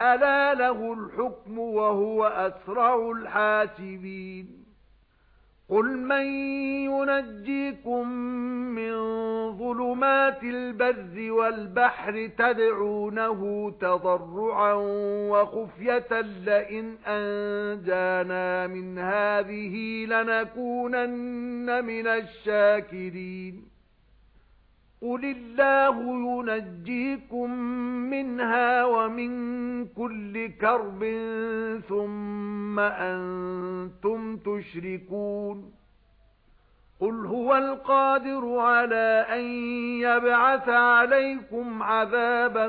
ألا له الحكم وهو أسرع الحاسبين. قل من ينجيكم من ظلمات البر والبحر تدعونه تضرعا وخفية لئن أنجانا من هذه لنكونن من الشاكرين. قُلِ اللَّهُ يُنَجِّيكُم مِّنْهَا وَمِن كُلِّ كَرْبٍ ثُمَّ أَنتُمْ تُشْرِكُونَ قُلْ هُوَ الْقَادِرُ عَلَى أَن يَبْعَثَ عَلَيْكُمْ عَذَابًا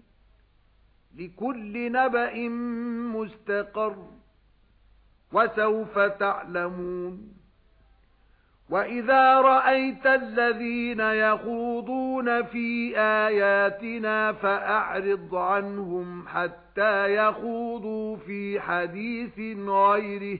لِكُلِّ نَبَإٍ مُسْتَقَرٌّ وَسَوْفَ تَعْلَمُونَ وَإِذَا رَأَيْتَ الَّذِينَ يَخُوضُونَ فِي آيَاتِنَا فَأَعْرِضْ عَنْهُمْ حَتَّى يَخُوضُوا فِي حَدِيثٍ غَيْرِهِ